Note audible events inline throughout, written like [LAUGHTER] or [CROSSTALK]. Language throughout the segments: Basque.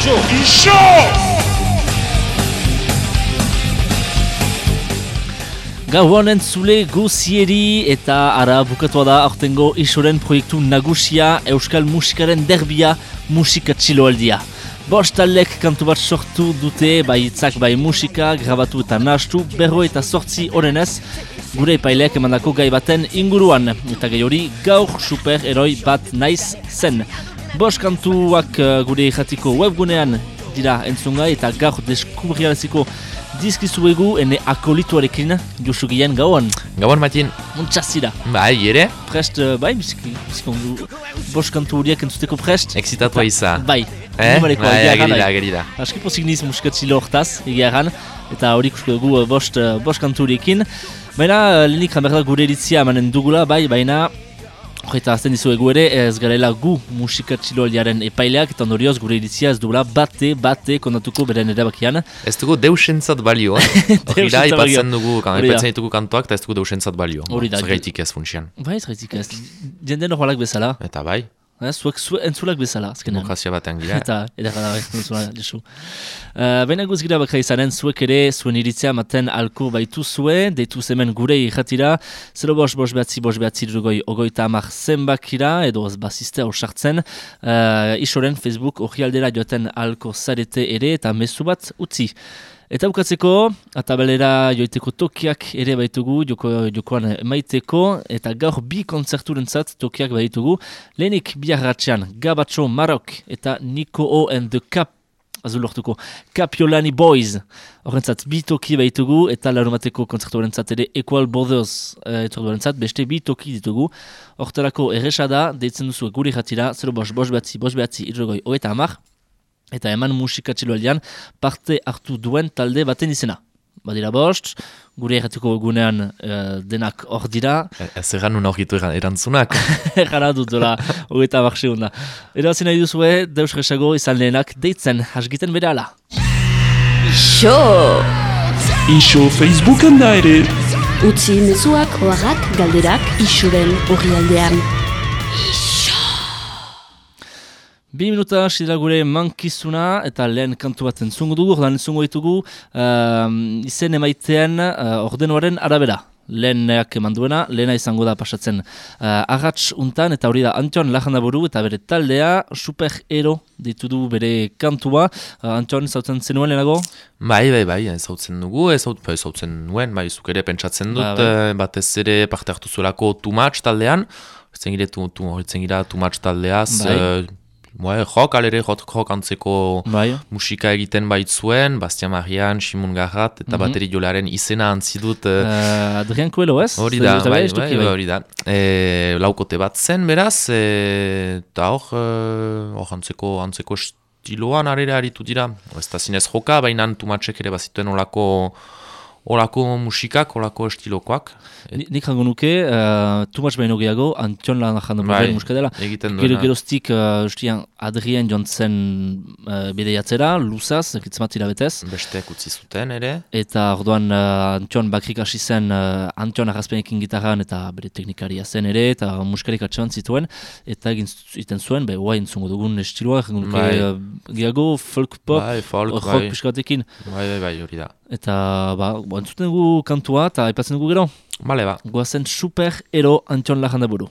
Ixo! Ixo! Gau honen guzieri eta ara bukatua da aurtengo isoren proiektu nagusia Euskal Musikaren derbia musika txiloaldia. Bost taldek kantu bat sortu dute, bai hitzak bai musika, grabatu eta nahastu, berro eta sortzi horrenez, gure epaileak emandako gai baten inguruan. Eta gai hori gaur super heroi bat naiz zen. Bost kantuak uh, gure jatiko webgunean dira entzungai eta gaur deskubriaraziko dizkizuegu ene akolituarekin Josu Gien gauan. Gabon, Matin. Muntxazira. Bai, ere? Prest, uh, bai, biziki, biziki. Bost kantu horiek entzuteko prest. Excitatua iza. Bai, Eh? animaleko, Bai, egia ageri da, erran, ageri da. Aski pozik niz musikatzilo hortaz, egia eta hori ikusko dugu uh, bost, bost kantu horiekin. Baina, lehenik gure eritzia emanen dugula, bai, baina, Horreta azten dizuegu ere, ez garela gu musika txiloaldiaren epaileak, eta ondorioz gure iritzia ez dugula bate, bate kondatuko beren erabakian. Ez dugu deusentzat balio, eh? [LAUGHS] Hori da, ipatzen dugu, ipatzen ditugu kantuak, eta ez dugu deusentzat balio. Hori da. Zergaitik ez funtsian. Bai, ez gaitik ez, jende normalak bezala, Eta bai, eh, zuek zu, entzulak bezala, azkenean. demokrazia batean gira. Eta, edera da, duzuna, Josu. Uh, Baina guz gira bakra izanen, zuek ere, zuen iritzia maten alko baitu zue, deitu zemen gure irratira, 0 bos, bos behatzi, bos behatzi durgoi, ogoita amak zenbakira, edo ez basiste osartzen, uh, isoren Facebook orrialdera joaten alko zarete ere, eta mezu bat utzi. Eta bukatzeko, atabelera joiteko tokiak ere baitugu, joko, jokoan maiteko, eta gaur bi kontzerturentzat tokiak baitugu. Lehenik biarratxean, Gabatxo Marok eta Nico O and the Cap azul lortuko, Capiolani Boys. Horrentzat, bi toki baitugu, eta larumateko kontzertu horrentzat ere Equal Brothers uh, horrentzat, beste bi toki ditugu. Hortarako erresa da, deitzen duzu guri jatira, 0 bos, bos behatzi, bos behatzi, irrogoi, oeta amar, eta eman musika txiloaldean parte hartu duen talde baten izena. Badira bost, gure erratiko egunean eh, denak hor dira, Ez erran nun aurkitu eran- erantzunak. [LAUGHS] Jara dut dola, hogeita bakseunda. Erabazi nahi duzue, deus resago izan lehenak deitzen, hasgiten bere ala. Ixo! Ixo Facebooken da ere. Utzi mezuak, oharrak, galderak, ixoren orrialdean. Bi minuta dira gure mankizuna eta lehen kantu bat entzungo dugu, ordan entzungo ditugu um, izen emaitean uh, ordenuaren arabera. Lehenak eman duena, lehena izango da pasatzen uh, agatz untan, eta hori da Antion Lajandaburu eta bere taldea superhero ditu du bere kantua. Uh, Antion, zautzen zenuen lehenago? Bai, bai, bai, ezautzen dugu, ezaut, ezautzen nuen, bai, zuk ere pentsatzen dut, Ba, bai. eh, batez ere parte hartu zuelako Much taldean, horretzen gira, tu, tu, horretzen gira Much taldeaz, Bai. eh, bai, rock, alere, rock, rock antzeko Bai. musika egiten baitzuen, Bastian Marian, Simon Garrat, eta Mhm. bateri jolaren izena antzi dut, eh, Uh, Adrian Coelho ez? Hori da, Eta bai, bai, duki, bai, hori da. E, laukote bat zen, beraz, eta hor, hor antzeko, antzeko estiloan arere aritu dira. Ez da zinez joka, baina tumatxek ere bazituen olako, olako musikak, olako estilokoak. Ni- Nik jango nuke, uh, Tumas baino gehiago, Antion lan jando Bai, bai, muska dela. egiten Gero duena. geroztik, uh, ustian, Adrien joan zen uh, bideiatzera, luzaz, ekitzemat betez. Besteak utzi zuten ere. Eta orduan uh, Antion bakrik hasi zen uh, Antion arrazpenekin gitarran eta bere teknikaria zen ere, eta muskarik atxean zituen, eta egin ziten zuen, be, guai entzungo dugun estiloa, jango nuke, Bai. uh, gehiago, folk pop, bai, folk, rock bai. pixka batekin. Bai, bai, bai, hori da. Eta, ba, entzuten dugu kantua, eta aipatzen dugu gero. Bale, ba. Goazen super ero Antion Lajandaburu.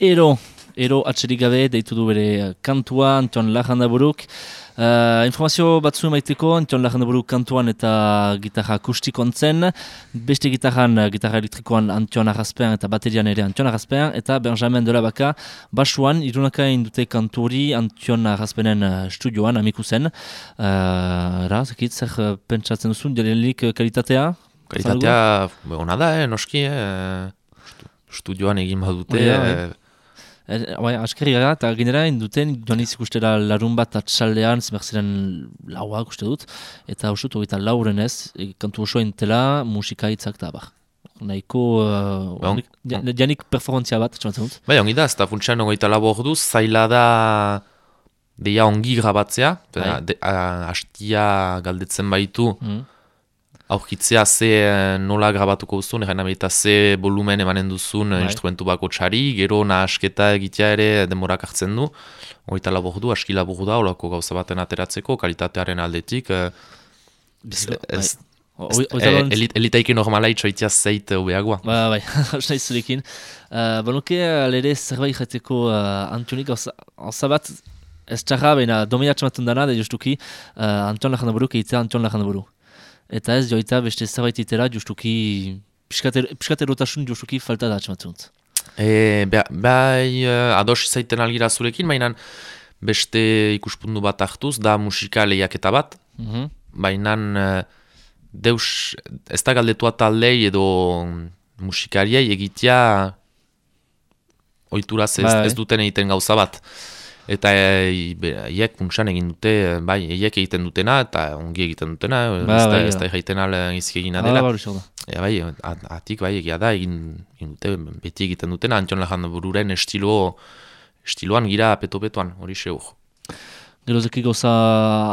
Ero. Ero atxerik gabe, deitu du bere eh, kantua, Anton Lajandaburuk. Uh, informazio batzu emaiteko, Anton Lajandaburuk kantuan eta gitarra akustikontzen. Beste gitarran, eh, gitarra elektrikoan Anton Arraspean eta baterian ere Anton Arraspean. Eta Benjamin Delabaka basuan, irunaka indute kanturi Anton Arraspenen uh, studioan, amiku zen. Uh, ra, zekit, zer pentsatzen duzun, uh, kalitatea? Kalitatea, ona da, eh, noski, eh, stu- studioan egin badute. Da, bai. eh, Er, bai, askerri gara, eta genera induten joan izik larun bat atxaldean, zimer ziren lauak uste dut, eta uste dut eta lauren ez, e, kantu osoa intela, musika hitzak eta bar. Nahiko, uh, Ba, on- janik performantzia bat, txamatzen dut. Bai, ongi da, ez da funtsan ogeita labo orduz, zaila da deia ongi grabatzea, Bai. de, a, hastia galdetzen baitu, Mm. Aurkitzea ze eh, nola grabatuko duzun, erren eta ze volumen emanen duzun Bai. bai. instrumentu bako txari, gero nahasketa egitea ere demorak hartzen du, ogeita labo ordu, aski labur da, olako gauza baten ateratzeko, kalitatearen aldetik, eh, ez, ez, Bai. ez, oita eh, elit, elitaiki normala itxoitia zeit ubeagoa. Ba, bai, [LAUGHS] hausa izurekin. Uh, Banuke, alere zerbait jateko uh, Antonik, gauza gauza bat, ez txarra, baina dominatxamaten dana, da justuki, uh, Anton Lajanaburu, keitzea Anton Lajanaburu. Eta ez joita beste zerbait itera, justuki, piskaterotasun justuki falta da atxamatzen dut. E, be, bai, eh, ados zaiten algira zurekin, baina beste ikuspundu bat hartuz, da musika lehiaketa bat, Mhm. baina eh, deus, ez da galdetua taldei edo musikariei egitea oituraz ez, Bai. ez duten egiten gauza bat. Eta e, be, hiek puntsan egin dute, bai, hiek egiten dutena eta ongi egiten dutena, Ba, ez da, bai, ez da ja. egiten ala izki egina Ah, dela. ba, da. Ja, bai, at- atik bai egia da egin, egin dute beti egiten dutena, Antion Lajan bururen estilo, estiloan gira peto-petoan, hori seur. Gero zeki gauza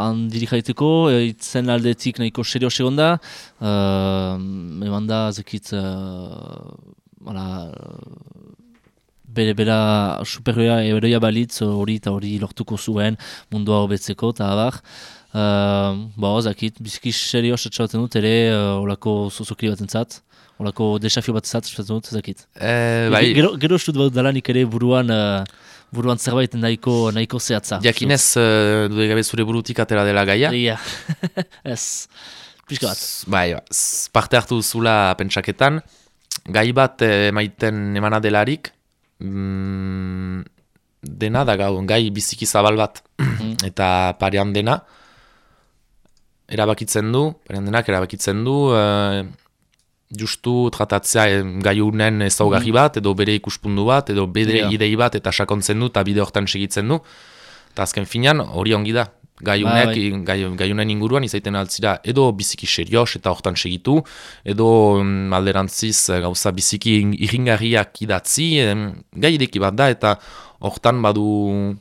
handiri jaiteko, e, itzen aldetik nahiko serio segonda, uh, eman da zekit, uh, hala, bere bera superioa eberoia balitz hori eta hori lortuko zuen mundua hobetzeko eta abar. Uh, ba, zakit, biziki serio satxabaten dut ere uh, olako zuzokri bat entzat, olako desafio bat entzat satxabaten dut, zakit. E, bai, Gero, gero estut bat dalanik ere buruan, uh, buruan zerbait nahiko, nahiko zehatza. jakinez, uh, dude gabe zure burutik atera dela gaia, Ia, [LAUGHS] ez, pixka bat. Bai, ba, parte hartu zula pentsaketan, gai bat eh, emaiten emana delarik, mm, dena da gau, gai biziki zabal bat, [CLEARS THROAT] eta parean dena, erabakitzen du, parean denak erabakitzen du, eh, justu tratatzea eh, gai unen ezaugarri bat, edo bere ikuspundu bat, edo bere Ja. idei bat, eta sakontzen du, eta bide hortan segitzen du, eta azken finean hori ongi da. Gaiunek, Ba, gai, gaiunen inguruan izaiten altzira edo biziki serios eta hortan segitu, edo mm, alderantziz eh, gauza biziki ing- irringarriak idatzi, em, gai ideki bat da eta hortan badu,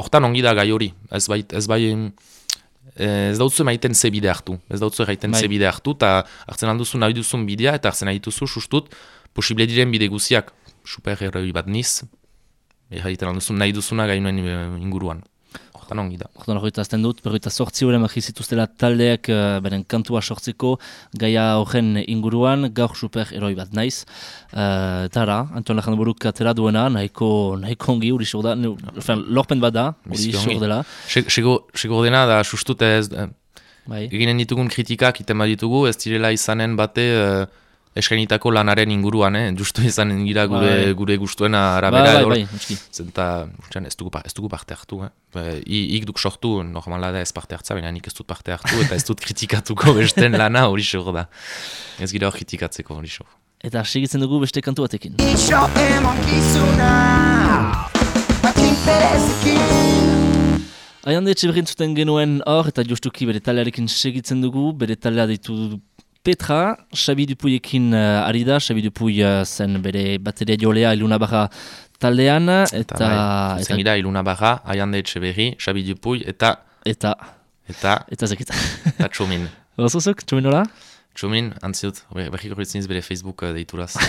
hortan ongi da gai hori, ez bai, ez bai eh, ez dautzu emaiten ze bide hartu, ez dautzu emaiten Bai. ze bide hartu, eta hartzen alduzu nahi duzun bidea, eta hartzen nahi duzu sustut, posible diren bide guziak, superheroi bat niz, egiten alduzun nahi duzuna gainuen eh, inguruan. Hortan ongi da. Orduan horreta azten dut, berroita sortzi magi zituztela taldeak uh, beren kantua sortzeko gaia horren inguruan, gaur super heroi bat naiz. Uh, eta ara, Anton Lajan buruk atera duena, nahiko, nahiko ongi, hori da, lorpen bat da, hori sor dela. Se- Sego dena da sustut ez eh, Bai. eginen ditugun kritikak iten baditugu ez direla izanen bate eh, eskainitako lanaren inguruan, eh? justu izan gira gure, Bai. gure gustuena Bai, arabera. bai, bai, noski. Zenta, ez dugu, ez dugu parte hartu, eh? Ba, i- ik duk sortu, normala da ez parte hartza, baina nik ez dut parte hartu, eta ez dut [LAUGHS] kritikatuko besten lana hori xor da. Ez gira hor kritikatzeko hori xor. Eta segitzen dugu beste kantu batekin. Iso emankizuna Jakin berezikin Aiande etxe zuten genuen hor, eta justuki bere taldearekin segitzen dugu, bere taldea ditu Petra, Xabi Dupuiekin uh, ari da, Xabi Dupuy uh, zen bere bateria jolea iluna barra taldean, eta... Eta, bai, eta, zen gira, Iluna Barra, Aiande Etxeberri, Xabi Dupuy, eta, eta, eta, eta zekita. eta Txomin. Bazuzuk, [LAUGHS] txuminola? Txomin, antziut, berrik horretzen bere Facebook eh, deituraz. Uh,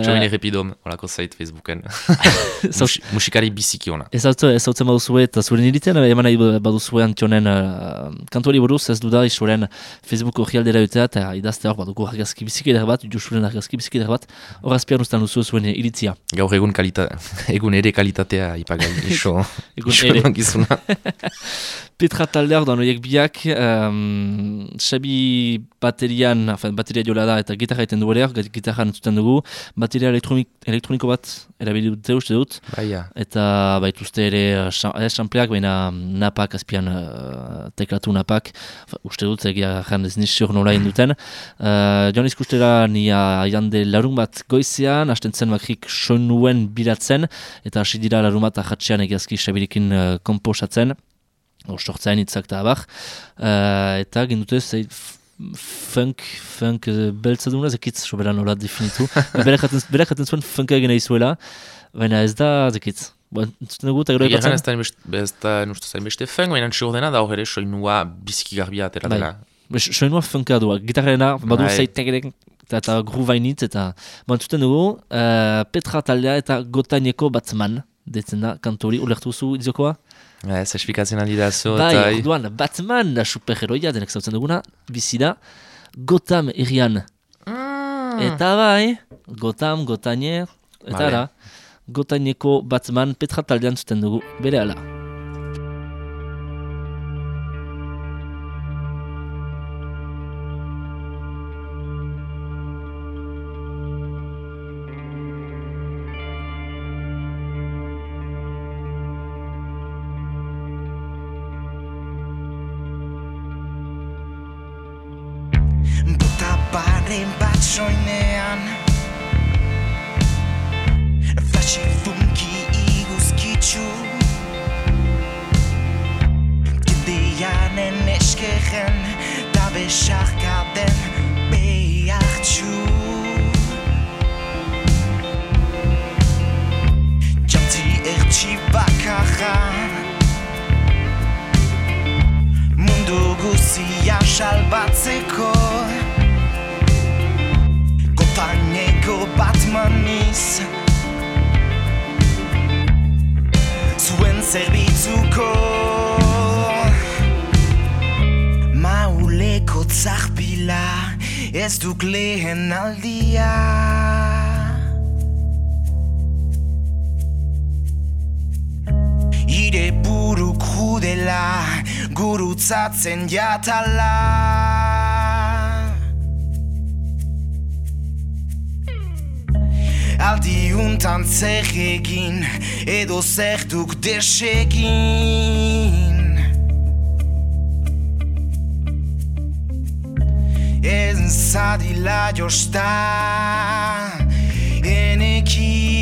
[LAUGHS] Txomin errepidom, horako zait Facebooken. [LAUGHS] Mus, musikari biziki ona. Ez hau ez hau baduzue eta zure niritzen, eman nahi baduzue antionen uh, kantuari buruz, ez du da isoren Facebook hori aldera jutea, eta idazte hor badugu argazki biziki bat, jusuren argazki biziki eder bat, hor azpian ustan duzu zuen iritzia. Gaur egun, kalita, [LAUGHS] egun ere kalitatea ipagai iso, Egun iso ere. Petra taldeak da horiek biak, um, Xabi baterian, afen, bateria jola da eta gitarra egiten du ere, gitarra entzuten dugu, bateria elektronik, elektroniko bat erabili dute uste dut, Baia, eta baituzte ere uh, ez sampleak, baina napak azpian uh, teklatu napak, uste dut egia jan ez nizio nola egin duten. Uh, Joan izkustera ni jande larun bat goizean, hasten zen bakrik sonuen bilatzen, eta hasi dira larun bat ahatxean egiazki xabilikin uh, komposatzen, sortzain hitzak eta abar, uh, eta gindute zei funk, funk uh, beltza duna, zekitz sobera nola definitu. [LAUGHS] berak jaten, berak jaten zuen funka egin nahi zuela, baina ez da zekitz. Ba, entzuten dugu eta gero Egia epatzen? ez da ez da nustu zain beste feng, baina txur dena da hor ere soinua biziki garbia atera Bai. dela. Soinua funka du, gitarrena, badu zait tegerek, eta, eta gru bainitz, eta ba, entzuten dugu, uh, Petra taldea eta Gotaineko Batman, detzen da, kantori, ulertu zu idiokoa? Ez, esplikatzen aldi da zo, Bai, eta... orduan, Batman da superheroia, denek zautzen duguna, bizi da, Gotham irian. Eta bai, Gotham, Gotainer, eta Vale. ara, Gotaineko Batman Petra taldean zuten dugu, bere ala. Haren bat soinean. Flashi funki iguzkitzu Jendeanen eskeren Da besarka den behartzu Jantzi ertsi bakarra. Mundu guzia salbatzeko Kompaineko bat maniz Zuen zerbitzuko Mauleko zarpila Ez duk lehen aldia Ire buru krudela Gurutzatzen jatala Untan zer egin Edo zer duk desegin. Ez zadila josta Enekin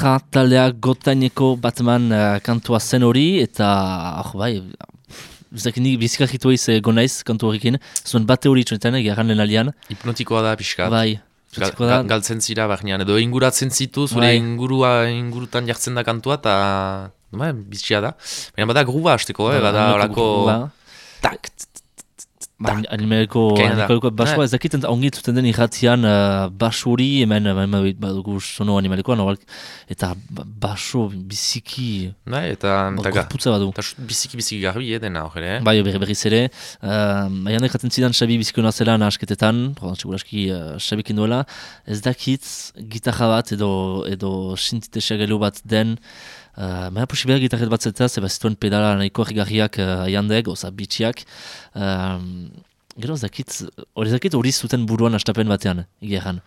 Petra taldea gotaineko Batman uh, kantua zen hori, eta, ah, bai, Zak nik bizikajitu eiz gonaiz kantu horrekin, zuen bate hori txonetan, egeran lehen alian, Hipnotikoa da pixka. bai, Gal, da, gal- galtzen zira bahnean, edo inguratzen zitu, zure Bai. ingurua, ingurutan jartzen da kantua, eta bai, bizia da. Baina bada gruba hasteko, eh? bada horako... Tak, animeko, da. animeko basua Eh. ez dakiten ongi zuten den irratian uh, basu hori, hemen, hemen badugu sono animalikoa, norbalk, eta ba- baso biziki, bai, eta... gorputza badu. Eta su- biziki biziki garbi edena hor ere. eh? Bai, berri berriz ere, uh, Baina jaten zidan Xabi bizikona zela nahasketetan, seguraski uh, Xabikin duela, ez dakit gitarra bat edo, edo sintitesea gelo bat den, uh, Baina posibela gitarret bat zeta, zeba zituen pedala nahiko errigarriak uh, jandek, oza bitxiak, um, Gero ez dakit, hori ez dakit hori zuten buruan astapen batean, igeran.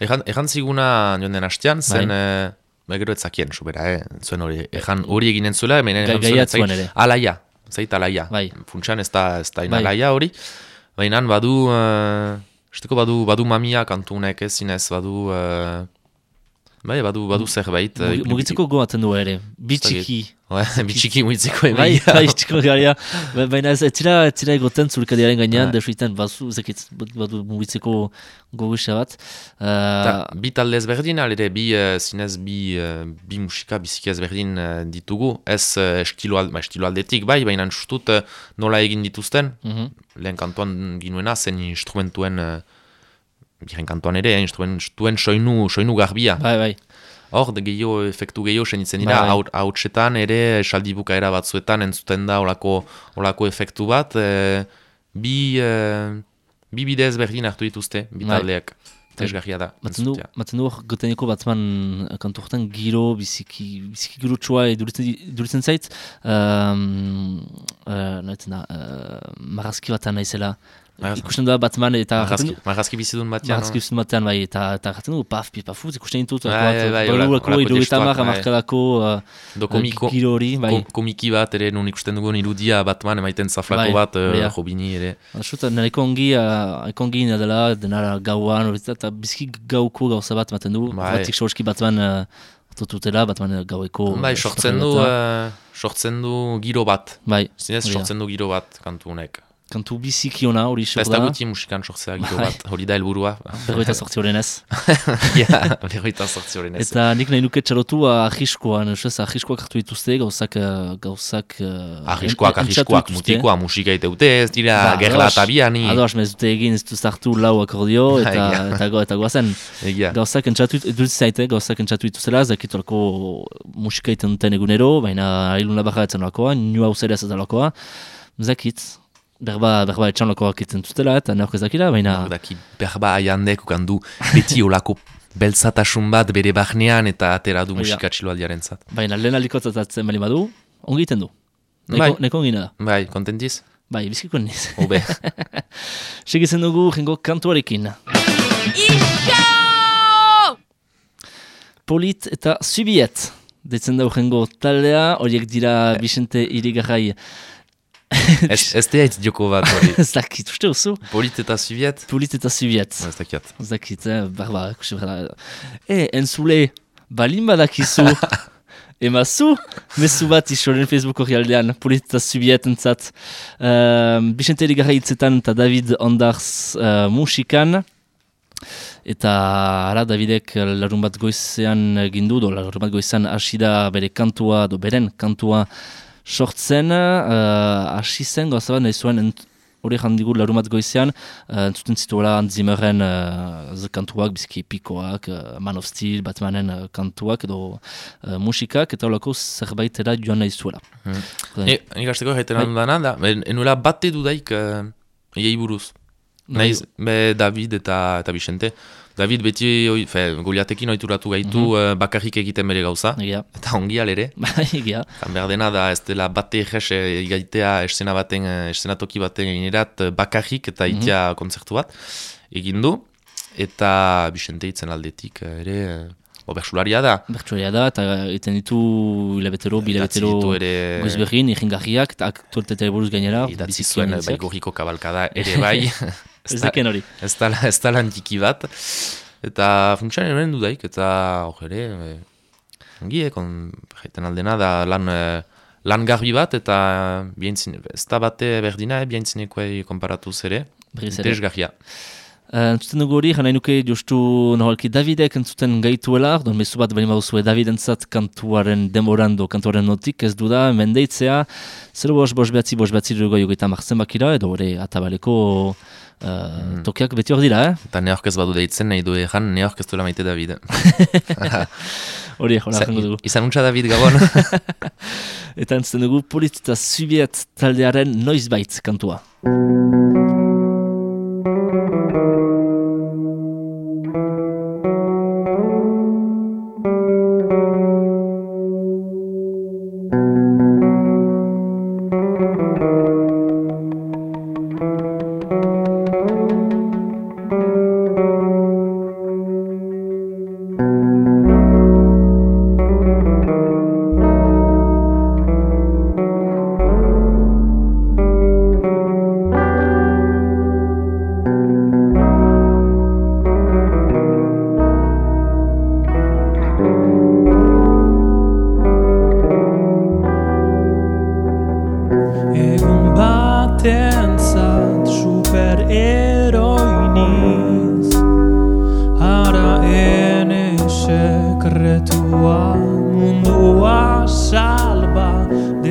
Ejan, ejan ziguna joan den hastean, zen... Bai. eh, Ba, gero ez zakien, sobera, eh? Zuen hori, ejan hori eginen zuela, hemen ejan zuen, zait- ere. Alaia, zait alaia. Bai. Funtsan ez da, ez da Bai. inalaia hori. Baina badu, uh, esteko badu, badu mamia kantu honek ez zinez, badu... Uh, bai, badu, badu zerbait. eh, Mugi- Mugitzeko goaten du ere, bitxiki. Bai, [LAUGHS] bitxiki mugitzeko Bai, egia. bai, garia. Ba- Baina ez ez zira, ez zira egoten zulkadiaren gainean, Bai. desuiten, bazu, zekit, badu mugitzeko gogusa bat. Ta, Uh, bi talde ezberdin, alere, bi uh, zinez bi, uh, bi musika biziki ezberdin uh, ditugu. Ez uh, estilo, al, ba, estilo aldetik, bai, baina sustut uh, nola egin dituzten. mhm. Lehen kantuan ginuena zen instrumentuen, uh, biren kantuan ere, eh, instrumentuen soinu, soinu garbia. Bai, bai. Hor, gehiago, efektu gehiago senitzen dira, Bai, bai. haut- hautsetan ere, saldi bukaera batzuetan entzuten da olako, olako efektu bat, e, bi, e, bi bide ezberdin hartu dituzte, bi Bai. taldeak. Interesgarria da. Batzen du, batzen du hor goteneko batzuan kantu horretan giro, biziki, biziki giro txua iduritzen, iduritzen zait. Um, uh, Noetzen da, uh, marazki batan naizela. Ikusten da batman eta Marrazki, jaten du. marrazki bizidun batean. Marazki bizitun batean bai, eta, eta jaten du, paf, pif, pafuz, ikusten ditut. Bai, bai, bai, Balurako holako iruditan testuak, mar, bai. amarkadako uh, Do komiko, giro hori, bai. ko- komiki bat ere nun ikusten dugun irudia Batman emaiten zaflako Bai, bat, uh, da. Robini ere. Xuta, nireko ongi, uh, ongi dela, denara gauan, eta biziki gauko gauza bat ematen du. Bai. Batik sorski batman uh, totutela, batman gaueko... bai, sortzen du, uh, sortzen du giro bat. Bai, Zinez, sortzen du giro bat kantu honek. Kantu biziki ona hori Eta xor ez da da. guti musikan sortzea giro Bai. bat, hori da helburua. Berroita sortzi horren ez. [LAUGHS] ja, berroita sortzi horren ez. Eta nik nahi nuke txarotu uh, ahiskoan, ez ahiskoak hartu dituzte, gauzak... Gauzak arriskoak, dituzte. mutikoa, musika iteute, ez dira Ba, gerla eta biani. Ados, mez dute egin ez duz hartu lau akordio, [LAUGHS] eta, Egia. eta, go, eta goazen. Egia. Gauzak entzatu, zaite, gauzak entzatu dituzela, ez dakit olako musika iten duten egunero, baina hailun labarra etzen lakoa, nio hau zer ez lakoa, zakit, berba, berba etxan lakoak iten dutela, eta neok ez dakila, baina... Daki berba aiandek ukandu beti olako beltzatasun bat bere barnean eta atera du Hori da. musika txiloaldiaren zat. Baina lehen aliko zatatzen bali badu, ongi iten du. Neko, Bai. neko ongi da. Bai, kontentiz? Bai, bizkiko niz. Hobe. Segitzen dugu jengo kantuarekin. Polit eta Subiet. Detzen dugu jengo taldea, horiek dira Vicente Irigarai. Ez, ez teaitz joko bat hori. Ez dakit, uste oso? Polit eta Soviet? Polit eta Subiet. Ez dakiat. Ez dakit, eh, barba, ikusi behar. E, entzule, balin badakizu, [LAUGHS] emazu, mezu bat isoren Facebook hori aldean, Polit eta Subiet entzat. Um, Vicente Irigarai hitzetan eta David Ondars uh, musikan. Eta ara Davidek larun bat goizean egin du, do, larun bat goizean hasi da bere kantua, do beren kantua sortzen, uh, hasi zen gauza bat nahi zuen hori jandigu larun bat goizean, uh, entzuten zituela Zimmerren uh, ze kantuak, biziki epikoak, uh, Man of Steel, Batmanen uh, kantuak edo uh, musikak, eta holako zerbaitera joan nahi zuela. E, nik hasteko jaiten Bai. bai. dana da, en- enuela bate dudaik uh, buruz. Naiz, be David eta, eta Vicente. David beti, oi, fe, Goliatekin oituratu gaitu mm bakarrik egiten bere gauza. Egia, Eta ongi alere. [LAUGHS] bai, egia. Behar dena da, ez dela bate eges eh, igaitea escena baten, eh, eszenatoki baten eginerat eh, bakarrik eta itea kontzertu bat egin du. Eta Vicente itzen aldetik eh, ere, eh, bo, bertsularia da. Bertsuaria da, eta egiten ditu hilabetero, bilabetero ere, goizberrin, ikingarriak, eta aktualitatea buruz gainera. idatzi zuen eh, baigorriko kabalkada ere [LAUGHS] bai. [LAUGHS] Ez deken hori. Ez da, ez da lan bat. Eta funtsian eroen dudaik, eta hor ere, e, ongi, eh, kon, jaiten aldena da lan, eh, lan garbi bat, eta bientzin, ez da bate berdina, eh, bientzinekoei konparatuz ere, Berriz ere. interesgarria. Uh, entzuten dugu hori, jana nuke justu nohalki Davidek entzuten gaituela, don mezu bat bali baduzue David entzat kantuaren demorando, kantuaren notik, ez du da, mendeitzea, 0 bos, bos behatzi, bos behatzi dugu jogeita marzen bakira, edo hori atabaleko uh, tokiak beti hor dira, eh? Eta neork ez badu deitzen, nahi du egan, neork ez duela maite David. [LAUGHS] Hori, Izan- jango dugu. Izan untsa David Gabon. [LAUGHS] Eta entzuten dugu Polit eta Subiet taldearen noizbait kantua.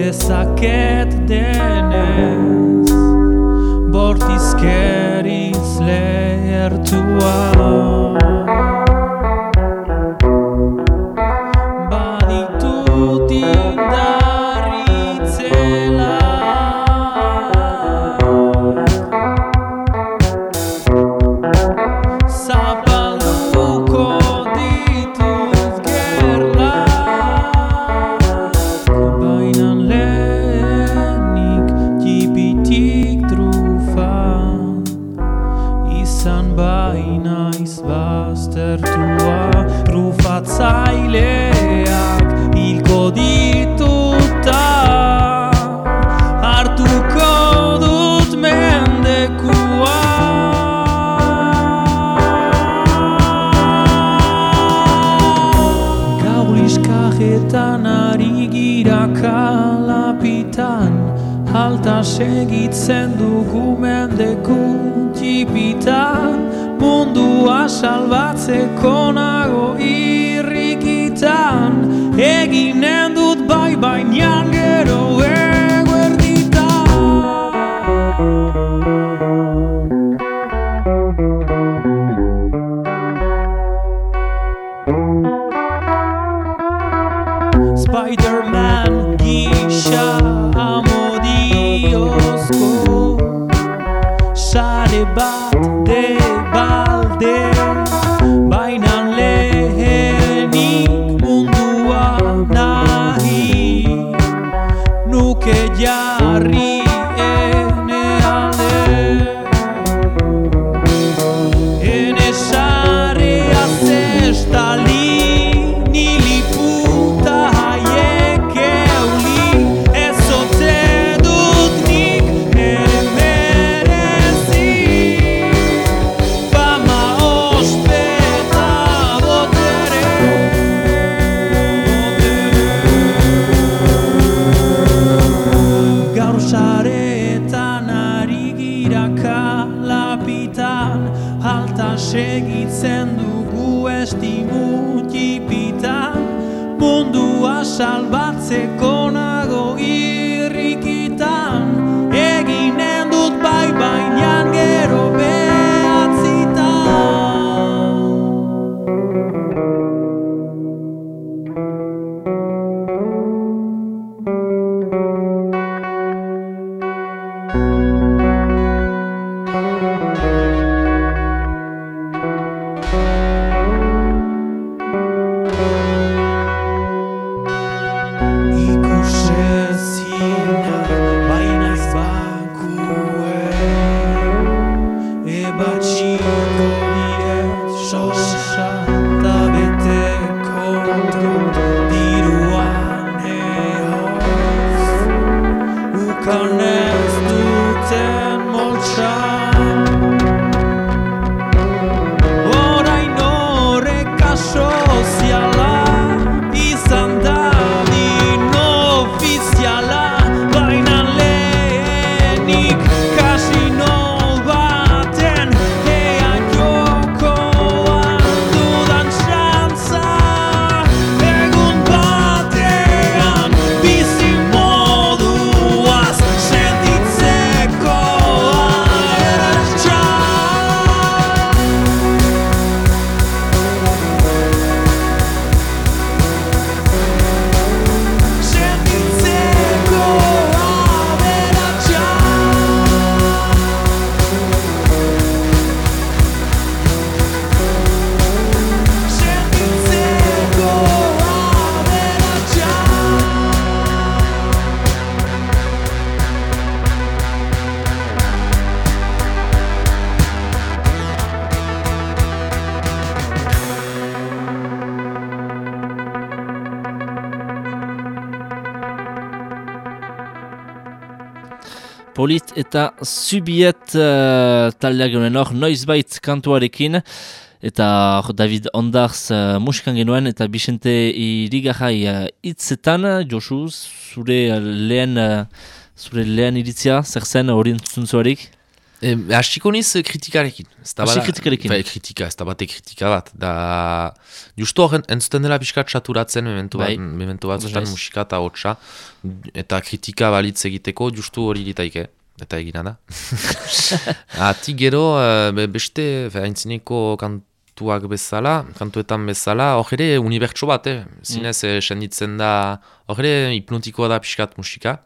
Dezaket denez eta Subiet uh, taldeak genuen hor, noizbait kantuarekin, eta David Ondarz uh, musikan genuen, eta Bixente Irigajai uh, hitzetan, Josu, zure lehen, uh, zure lehen iritzia, zer zen hori zuntzuarik? E, Hastiko niz eh, kritikarekin. Hasi kritikarekin. Bai, kritika, ez da bate kritika bat. Da, justu horren, entzuten dela pixkat saturatzen mementu bat, Bai. mementu bat musika eta hotxa, eta kritika balitz egiteko justu hori ditaike. Eta egina da. [LAUGHS] Ati gero, eh, be- beste, fe, aintzineko kantuak bezala, kantuetan bezala, hor ere unibertso bat, eh? zinez mm. senditzen da, hor ere hipnotikoa da pixkat musika,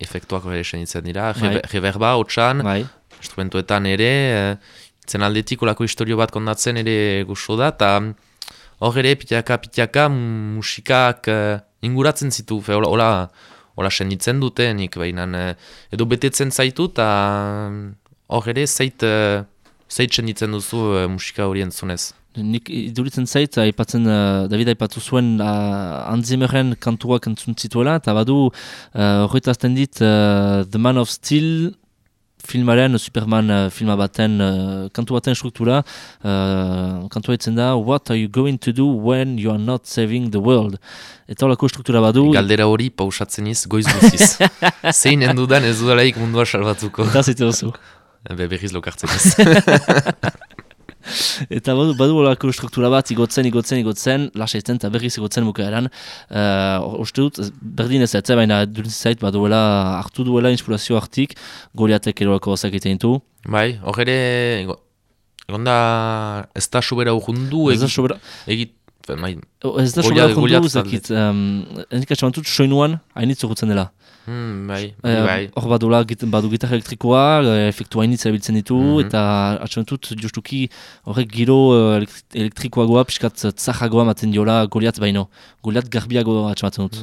efektuak hor ere senditzen dira, Bai. Rever- reverba, hotxan, Bai, instrumentuetan ere, eh, zen aldetik olako historio bat kondatzen ere gusto da, eta hor ere pitiaka pitiaka musikak eh, inguratzen zitu, fe, hola, hola, hola senditzen dute nik, baina eh, edo betetzen zaitu, eta hor ere zait, eh, zait senditzen duzu eh, musika hori entzunez. Nik iduritzen zait, aipatzen, David aipatu zuen uh, Anzimeren kantuak entzun zituela, eta badu, uh, dit, uh, The Man of Steel filmaren, Superman uh, filma baten, uh, kantu baten struktura, uh, kantua etzen da, What are you going to do when you are not saving the world? Eta horako struktura badu, Galdera hori pausatzen iz goiz guziz. [LAUGHS] Zein endudan ez dudalaik mundua salbatuko. eta zitu duzu. Be, berriz lokartzen iz. [LAUGHS] [LAUGHS] Eta badu, badu horako struktura bat, igotzen, igotzen, igotzen, lasaiten eta berriz igotzen bukaeran. Uh, Oste dut, ez- berdin ez ez, baina zait, baduela, hartu duela inspirazio hartik, goliatek erorako gozak egiten ditu. bai, hor ere, ego- egon da, ez da sobera urrundu, Ez da egit, sobera, egit, bai, o, ez da sobera Goliat kontu, zakit, um, enik atxamantut, soinuan, hainitz urrutzen dela. Hmm, bai, Eh, bai, Hor badula, badu gitarra elektrikoa, eh, efektu hainitz erabiltzen ditu, Mhm. eta atxamantut, justuki, horrek giro eh, elektri- elektrikoagoa, piskat zahagoa maten diola goliat baino. Goliat garbiago atxamaten dut.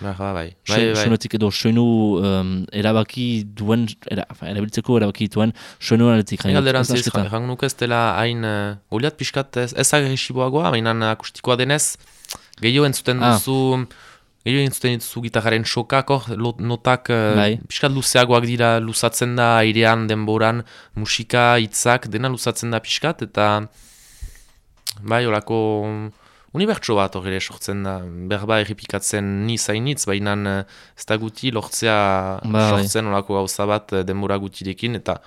bai, bai, bai, bai, Soinuetik edo soinu um, erabaki duen, era, erabiltzeko erabaki duen soinu analitik. Bai, Galderan ziz, errango nuke ez dela hain uh, goliat pixkat ez, ez agresiboagoa, baina akustikoa denez, gehiago entzuten Ah. Gehiago entzuten dituzu gitarraren sokak, hor, lo- notak uh, Bai. pixkat luzeagoak dira, luzatzen da airean, denboran, musika, hitzak, dena luzatzen da pixkat, eta bai, olako unibertso bat hor ere sortzen da, berba errepikatzen ni zainitz, baina uh, ez da guti lortzea Bai. sortzen olako gauza bat eh, denbora gutirekin, eta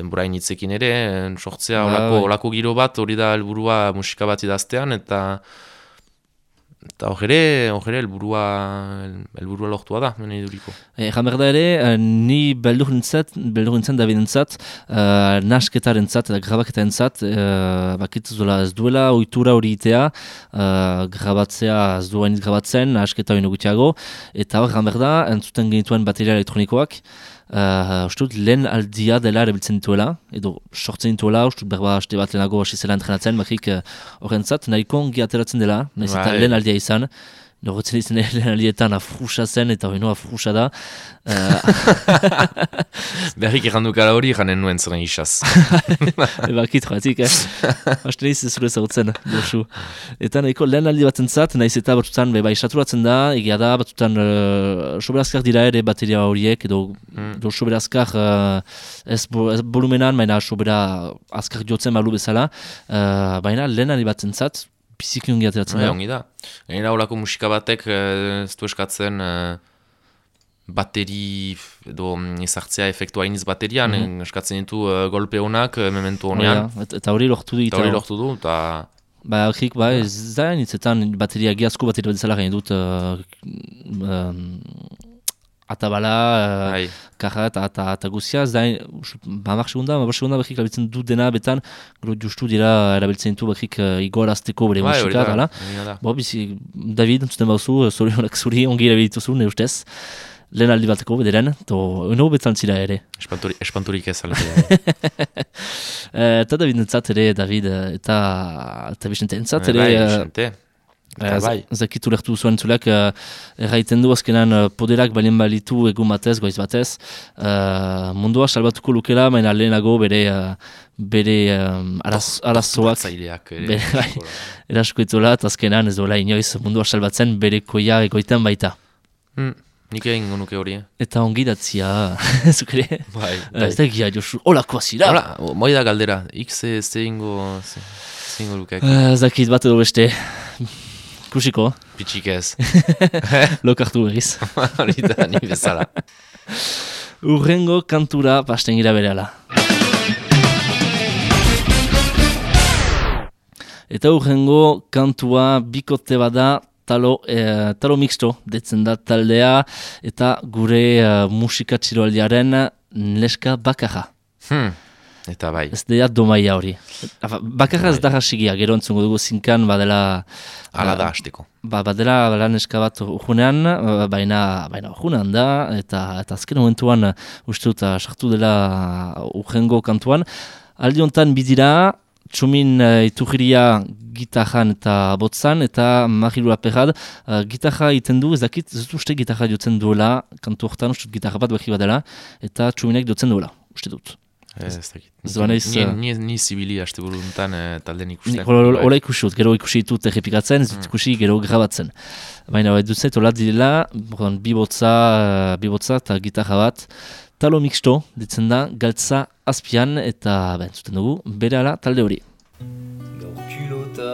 denbora initzekin ere, eh, sortzea Bai, bai. olako giro bat, hori da helburua musika bat idaztean, eta eta hor ere, helburua, helburua lortua da, mene iduriko. Egan behar ere, eh, ni beldur nintzen David nintzat, uh, nasketaren zat, eta grabaketaren zat, uh, bakitz duela ez duela, ohitura hori itea, uh, grabatzea ez duela grabatzen, nasketa hori gutiago, eta hor egan entzuten genituen bateria elektronikoak, Uh, Ustut, lehen aldia dela erabiltzen dituela, edo sortzen dituela, ustut berba haste bat lehenago hasi zela entrenatzen, bakrik uh, horrentzat, nahiko ongi ateratzen dela, nahiz eta Bai. lehen aldia izan, Norretzen izan [LAUGHS] lehen aldietan afrusa zen eta hori afrusa da. Uh, [LAUGHS] Berrik errandukara hori janen nuen zeren isaz. [LAUGHS] Bakit joatik, eh? Hasten iz zure zautzen, Josu. Eta nahiko lehen aldi bat entzat, nahiz eta batzutan be, bai saturatzen da, egia da, batzutan uh, soberazkar dira ere bateria horiek, edo, Mm. edo soberazkar uh, ez, bo, ez volumenan, baina sobera azkar jotzen balu bezala, uh, baina lehen aldi bat entzat, biziki ongi ateratzen da. ongi da. Gainera olako musika batek eh, ez du eskatzen eh, bateri edo mm, ezartzea efektua iniz baterian, Mhm. eskatzen ditu golpe honak, memento Hori honean. et- eta hori lortu du. Eta hori lortu du, eta Ba, hrik, ba, ez da, nitzetan bateria giazko bateria bezala gain dut uh, um, atabala, uh, kaja eta, eta, eta guzia, da, bamak segunda, bamak segunda bakrik erabiltzen du dena betan, gero justu dira erabiltzen ditu bakrik uh, igorazteko bere bai, musika, hala. Bo, bizi, David, entzuten bauzu, zori honak zuri ongi erabilituzu, ne ustez, lehen aldi bateko bederen, to, eno betan zira ere. Espanturi, espanturik [LAUGHS] ez. Eh, Eta David entzat ere, David, eta, eta Vicente entzat ere, bai, Vicente. Eta Eh, bai, Zakitu lertu zuen zulek, uh, erraiten du azkenan uh, poderak balien balitu egun batez, goiz batez. Uh, mundua salbatuko lukela, baina lehenago bere, uh, bere um, araz, arazoak bai. erasko itola, eta azkenan ez dola inoiz mundua salbatzen bere koia egoiten baita. Hmm, nik egin nuke hori. eh. Eta ongi datzia, [LAUGHS] zuk ere, Bai, Eh, ez da egia josu, olakoa zira. Hola, moi da galdera, ik ze, ze ingo, ze, ze ingo lukek, Uh, zakit bat edo beste, kusiko, pitxik ez. [LAUGHS] lokartu berriz. [LAUGHS] Hori da, ni bezala. Urrengo kantura pasten gira berehala. Eta urrengo kantua bikote bada talo, eh, talo mixto, detzen da taldea, eta gure eh, musika txiroaldiaren neska bakarra. Hmm. Eta bai, Ez dea domaia hori. Afa, bakarra ez da hasigia, gero entzungo dugu zinkan badela... ala da eh, hasteko. Ba, badela bala neska bat urjunean, eh, baina, baina urjunean da, eta, eta azken momentuan eh, uste dut eh, sartu dela urrengo kantuan. Aldi honetan bidira, txumin uh, iturria gitarran eta botzan, eta Marilu Aperrad uh, gitarra iten du, ez dakit, ez uste gitarra jotzen duela, kantu horretan uste gitarra bat berri badela, eta txuminek jotzen duela, uste dut. Ez dakit. Ez naiz, Ni, eh, ni, ni zibili haste buruntan eh, talden ikusten. Hola, dut, gero ikusi ditut errepikatzen, ez dut ikusi gero grabatzen. Baina bai dut zait, hola direla, ordan, bi botza, eh, bi botza eta gitarra bat, talo mixto, ditzen da, galtza azpian, eta ben, zuten dugu, bere ala talde hori. Gaur kilota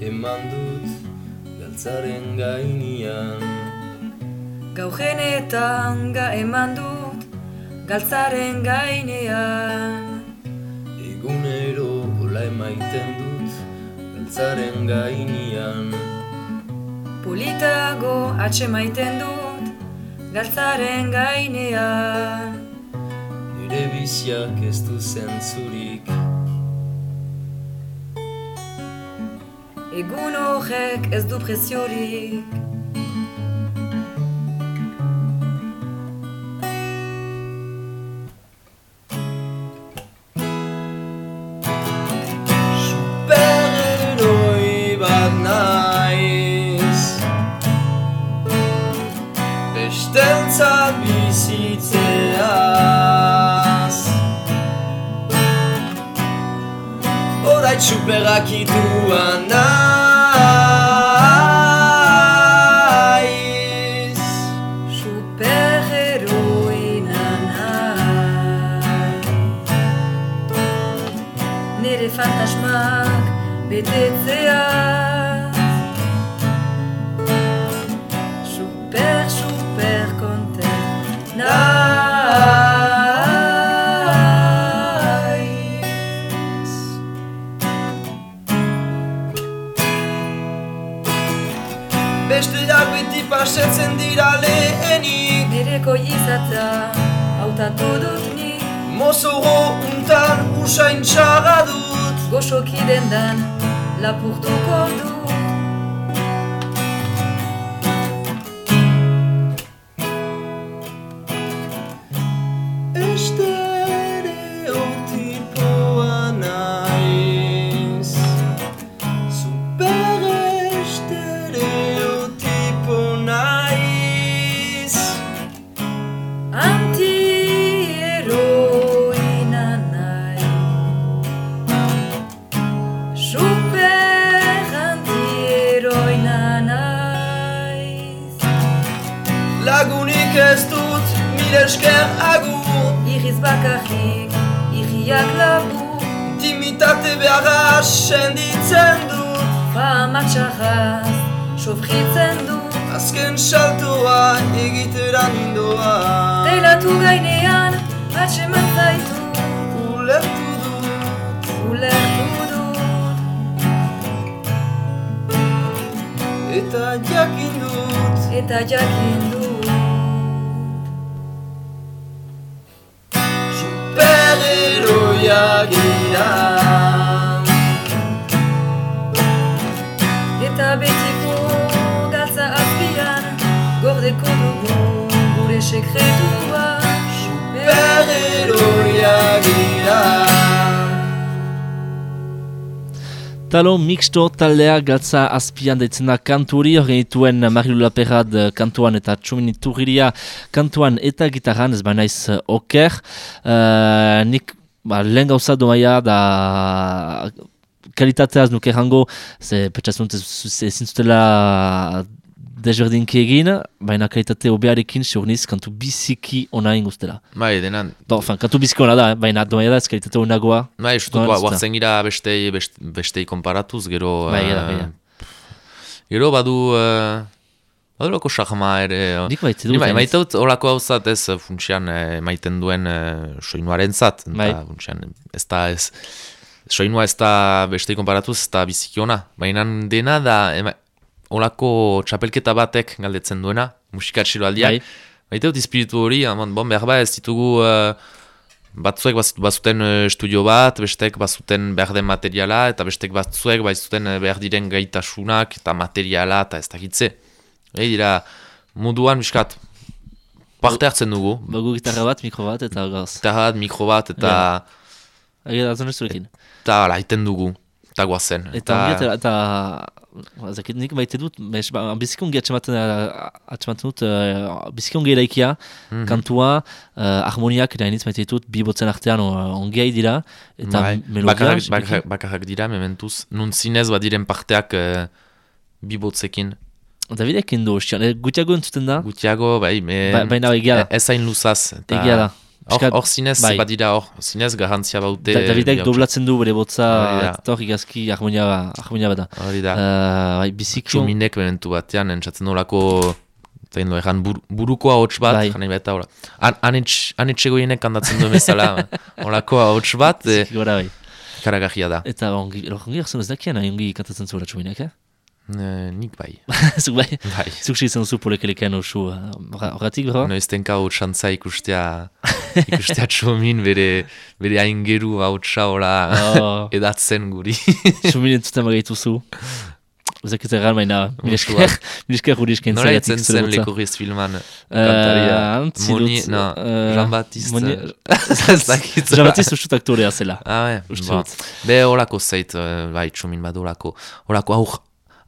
eman dut galtzaren gainian Gaujenetan ga eman dut galtzaren gainean. Egunero hola emaiten dut galtzaren gainian Politago atxemaiten dut galtzaren gainean. Nire biziak ez du zentzurik. Egun horrek ez du preziorik You. do? Lapurtuko dut ez dut mil esker agur. Irriz bakarrik, irriak labur Intimitate beharra senditzen dut. Fama txarraz, sofritzen dut. Azken saltoa egitera nindoa Teilatu gainean, atxeman zaitu. Ulertu dut. Ulertu dut. Eta jakin dut. Eta jakin dut sekretua Superheroia gira Talo mixto taldea galtza azpian deitzen da kanturi, horren dituen Marilu Laperrad eh, kantuan eta Txumini Turriria kantuan eta gitarran, ez bainaiz uh, oker. Uh, nik ba, lehen gauza doaia da kalitateaz nuke jango, ze petxasun ezin zutela desberdinki egin, baina kalitate obearekin seurniz kantu biziki ona inguztela. Bai, denan, Bon, enfin, kantu biziki ona da, eh, baina doaia da ez kalitate onagoa. bai, ba, da. guazen gira bestei, best, bestei konparatuz, gero... Bai, eda, bai. Gero badu... Uh, badu lako sahma ere... eh, Nik baitzi Ni dut. bai, maite dut horako hau zat ez funtsian eh, maiten duen eh, soinuaren zat. Bai. Funtsian ez da ez... Soinua ez da bestei konparatuz ez da biziki ona. Baina dena da ema, olako txapelketa batek galdetzen duena, musikatxilo aldiak. Bai. Maite dut espiritu hori, aman, bon, behar ba ez ditugu... eh, Batzuek bazut- bazuten eh, estudio bat, bestek bazuten behar den materiala, eta bestek batzuek bazuten eh, behar diren gaitasunak eta materiala eta ez dakitze. Egi dira, moduan miskat parte hartzen dugu. Bagu gitarra bat, mikro bat, eta gauz. Gitarra bat, mikro bat, eta zurekin. eta hala, iten dugu. Eta guazen. Eta ongi, eta, dakit, nik baite dut, bez, ba, biziki ongi atxematen, atxematen dut, uh, biziki ongi eraikia, kantua, uh, harmoniak ere hainitz maite ditut, bi botzen artean uh, ongi dira, eta Bai, melodia, bakarrak, dira, mementuz, nun zinez badiren parteak uh, bibotzekin. Davidekin du, ostian, e, gutiago entzuten da, Gutiago, bai, me, Ba- baina egia da. e- ez hain luzaz. Egia da. Hor, zinez, bai. badira hor, zinez garantzia baute. Da, Davidek doblatzen du bere botza, Hori da. eta hor igazki harmonia, bada. hautsa. Hori da. Uh, bai, biziki on- Txominek momentu batean, entzatzen olako, zain do, egan bur, buruko ahots bat, Bai. jane beta, hola. An, anetx, anetxegoienek kandatzen [LAUGHS] duen bezala, olako ahots bat, e, biziki gora bai. karagajia da. Eta ongi, ongi hartzen ez dakiena, ongi kantatzen zuela txuminek, eh? E, nik bai, Zuk bai, bai. zuk izan zu polekelekean osu, uh, horretik, bro? Noiztenka hotxantza ikustea, ikustea txomin [LAUGHS] bere, bere hain geru hautsa hola Oh. [LAUGHS] edatzen guri. Txuminen zuten magaitu zu. Ezak ez erran baina, Musua. milesker, milesker jurizken Nola etzen zen lekurriz filman kantaria? antzi Moni, no, eh, [LAUGHS] Jean-Baptiste. Moni- Ez dakit. Jean-Baptiste usut aktorea zela. Ah, ouais. Bon. dut. Be, holako zeit, uh, bai, txumin badu holako. Holako aur,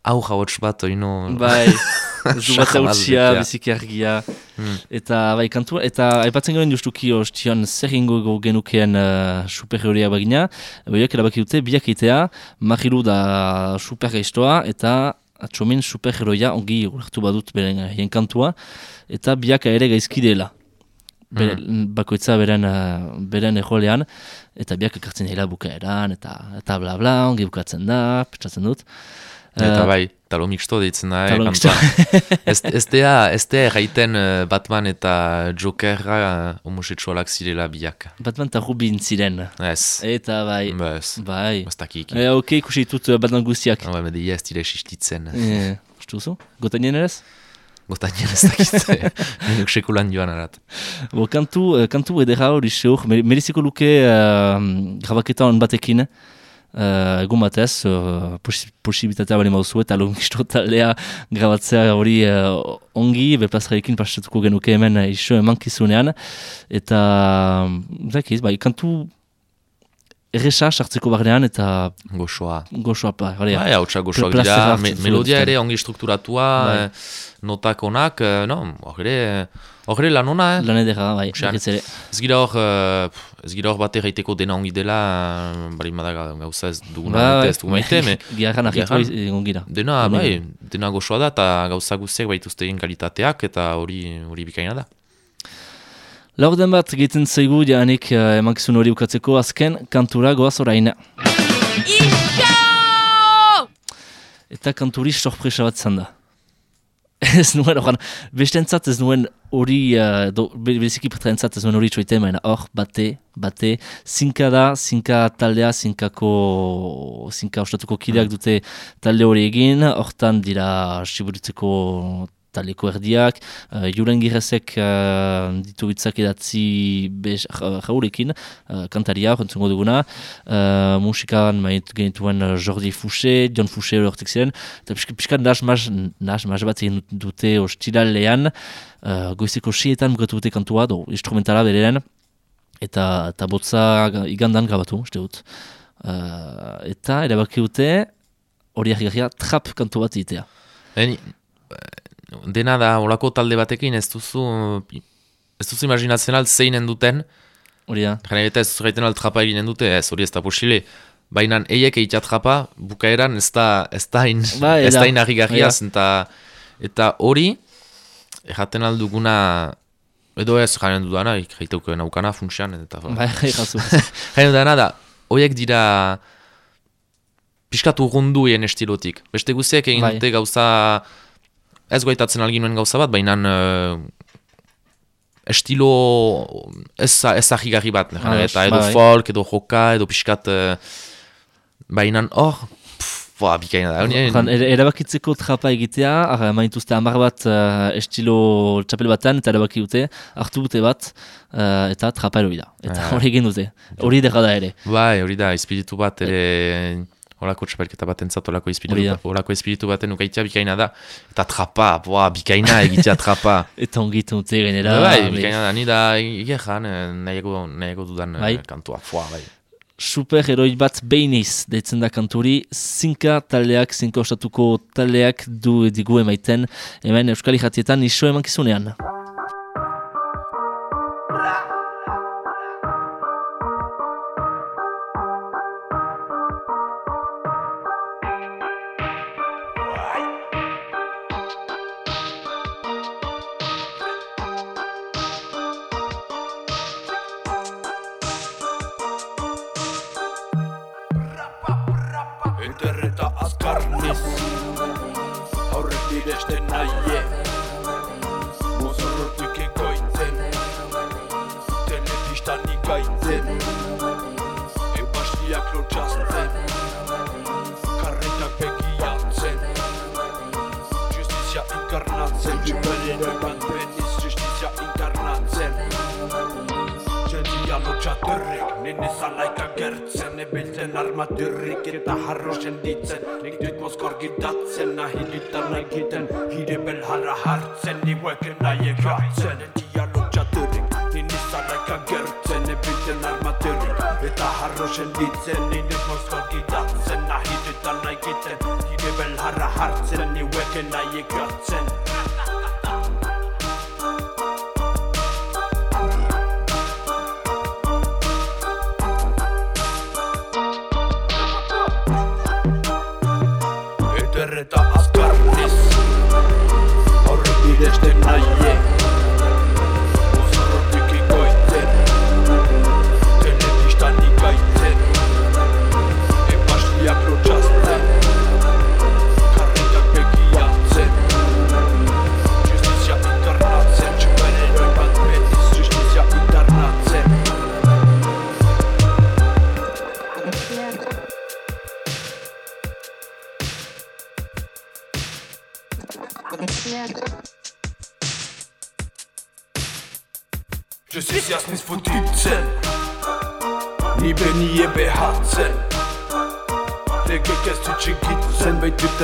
aur hauts bat, oino... [LAUGHS] Bai, [LAUGHS] ez du bat hautsia, biziki argia. Hmm. Eta, bai, kantua, eta aipatzen garen justuki ostion zer ingo genukeen uh, superioria bagina, biak erabaki dute, biak itea, Marilu da super gaiztoa, eta atxomin superheroia ongi urtu badut beren hien kantua, eta biak ere gaizki dela. Bere, Bakoitza beren, uh, beren ejolean, eta biak ekartzen dira bukaeran, eta, eta bla bla, ongi bukatzen da, pentsatzen dut. Eta Eh, bai, talo mixto deitzen da, eh, Talo kantua. ez, ez dea, ez dea erraiten eh, Batman eta Jokerra uh, homoseksualak zirela biak. Batman eta Rubin ziren. Ez, Eta bai, bez, bai. ez dakik. E, ok, ikusi ditut Batman guztiak. Ah, bai, ez dira existitzen. E, Uste duzu? Gotanien ere ez? Gotainen ez dakit. [LAUGHS] Minuk sekulan joan arat. Bo, kantu, kantu edera hori seur, mer- meriziko luke uh, grabaketa on batekin, uh, egun batez, uh, posi- posibitatea bali mauzu eta longisto taldea grabatzea hori uh, ongi, beplazraekin pasatuko genuke hemen uh, iso emankizunean, eta, zakiz, bai, kantu erresa sartzeko barnean eta Goxoa. goxoa pa, hori. Bai, hautsa goxoak dira, me, melodia ere ongi strukturatua, Bai. eh, notak onak, eh, no, hor ere, hor ere lan ona, eh? Lan edera, bai, ere. Ez gira hor, eh, ez gira hor bat erraiteko dena ongi dela, bari mada gauza ez duguna maite, ez dugu maite, [LAUGHS] me, Giarran egon gira. dena, bai, dena goxoa da, eta gauza guztiak baituzte egin kalitateak, eta hori hori bikaina da. Laurden bat egiten zaigu janik uh, emankizun hori bukatzeko azken kantura goaz orain. Eta kanturi sorpresa bat zan da. [LAUGHS] ez nuen, oran, bestentzat ez nuen hori, uh, do- be- bereziki ez nuen hori txoite, maena hor, bate, bate, zinka da, zinka taldea, zinkako, zinka ostatuko kideak dute talde hori egin, hortan dira siburitzeko taleko erdiak, uh, Julen Girezek uh, ditu bitzak edatzi bez- ja- jaurekin, uh, kantaria, jontzungo duguna, uh, musikan mait genituen Jordi Fouché, John Fouché hori hortik ziren, eta pixka, pixka nas maz, nas maz bat egin dute ostiralean, uh, goizeko sietan bukatu dute kantua, do, instrumentala bereren, eta, eta botza igandan grabatu, uste dut. Uh, eta erabaki dute, hori argi trap kantu bat egitea. Dena da, olako talde batekin ez duzu, ez duzu imaginatzen alt zeinen duten, Hori da. Jane eta ez zurraiten altrapa eginen dute, ez hori ez da posile. Baina eiek eitea trapa, bukaeran ez da, ez da in, Bai, ez da. inahigarriaz, eta, eta hori, erraten alduguna, edo ez janen dudana, ikreiteuko naukana funtsian, eta Bai, [LAUGHS] janen [LAUGHS] dudana da, horiek dira piskatu urrundu egin estilotik. Beste guziek egin Bai. dute gauza, ez goitatzen alginuen gauza bat, baina uh, estilo ez, ez ahigarri bat, Ah, eta edo bai. folk, edo joka, edo piskat, uh, baina hor, pff, boa, bikaina da. Jan, er, erabakitzeko trapa egitea, ara, maituzte hamar bat uh, estilo txapel batean, eta erabaki dute, hartu dute bat, uh, eta trapa erori da. Eta Ah. hori egin dute. Hori derra da ere. Bai, hori da, espiritu bat ere... Olako txapelketa bat entzat, olako espiritu, da. olako espiritu baten ukaitea bikaina da. Eta trapa, boa, bikaina egitea trapa. [LAUGHS] Eta ongitu dute genera. bai, be- bikaina da, ni da, egeran, nahiago, nahiago dudan eh, Bai. kantua, foa, bai. superheroi bat beiniz deitzen da kanturi, zinka taldeak, zinka ostatuko taldeak du digu emaiten, hemen Euskal Jatietan iso emankizunean. Eder eta azkarniz Aurrek diresten naie. Mozorrotik egoiten Telebistan ikaiten Ebasliak lotxazten. Karretak begiatzen. Justizia inkarnatzen. Superheroi bat zalaik agertzen Ebiltzen armaturrik eta harro senditzen. Nik dut mozkor gidatzen Nahi dutan egiten Hire belharra hartzen Ni hueken nahi egatzen Jendia lotxaturrik Nini zalaik agertzen Ebiltzen armaturrik eta harro senditzen. Ni dut mozkor gidatzen Nahi dutan egiten Hire belharra hartzen Ni hueken nahi egatzen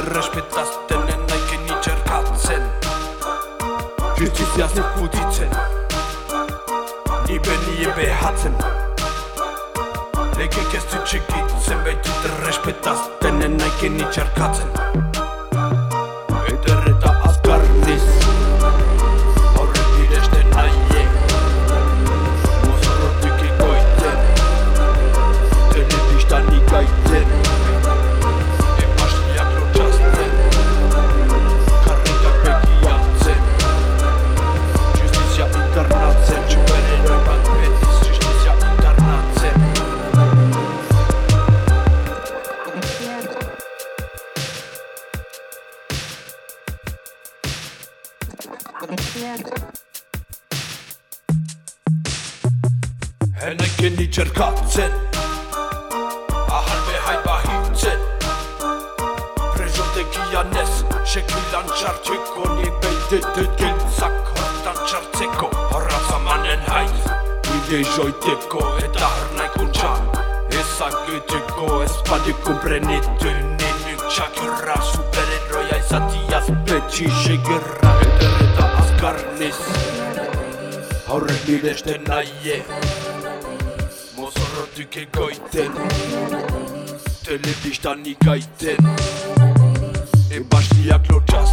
txikitzen Baitut errespetazten Enaiken itxerkatzen Justizia sniz futitzen Ni benie behatzen Legek ez dut txikitzen Baitut errespetazten Enaiken itxerkatzen Enaiken itxerkatzen Ahalbe haiba hitzen. Prezotekian ez Sekilan txartxeko Nik behitetut gintzak Hortan txartzeko. Horra zamanen haiz Bide joiteko Eta harnaikuntza Ezagiteko Ez badi komprenitu Ninuk txakirra Superheroia izatiaz. Betxi segirra Eder eta azkarniz. Aurrek diresten naie Mozorrotik egoiten Telebistan ikaiten Ebasliak lotxazten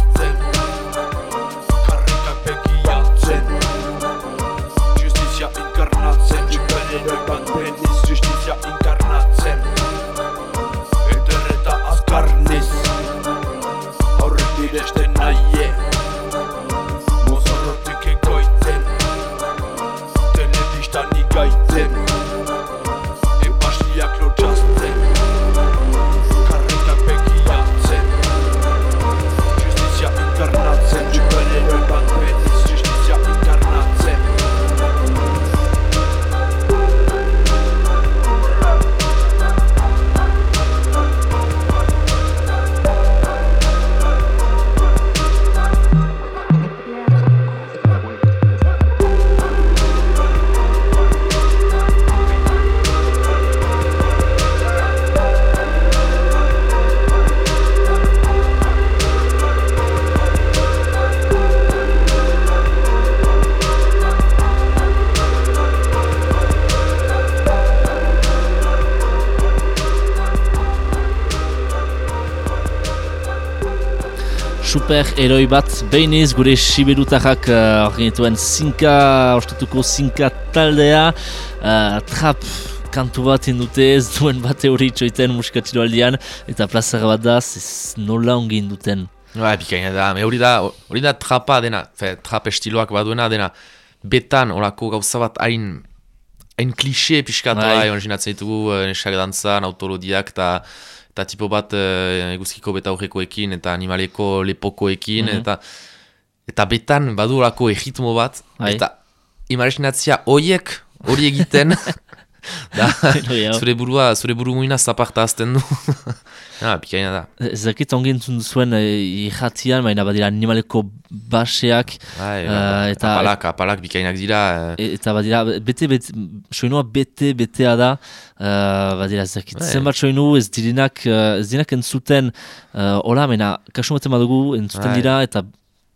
super heroi bat behinez gure siberutarrak uh, genituen zinka, ostatuko zinka taldea uh, trap kantu bat indute ez duen bate hori itxoiten musikatxilo aldian eta plazara bat da ez nola ongin duten Ba, bikaina da, hori da, hori da trapa dena, fe, trap estiloak baduena dena, betan orako gauza bat hain, hain klixe pixkat Bai. bai, imaginatzen ditugu, eh, nesak dantzan, autolodiak, eta eta tipo bat uh, eguzkiko betaurrekoekin eta animaleko lepokoekin, Mhm. eta eta betan badurako egitmo bat, Bai. eta imaginatzia hoiek hori egiten, [LAUGHS] da, [LAUGHS] [LAUGHS] zure burua, zure buru muina zaparta azten du. [LAUGHS] ah, bikaina da. Ez dakit ongi entzun zuen e, irratian, baina badira animaleko baseak, Bai, Eh, eta- apalak, apalak bikainak dira. eh, e- eta badira, bete, bete, soinua bete, betea da, uh, badira, ez dakit, Bai. zenbat soinu ez direnak, uh, ez direnak entzuten, uh, hola, mena, kasu baten badugu, entzuten Bai. dira, eta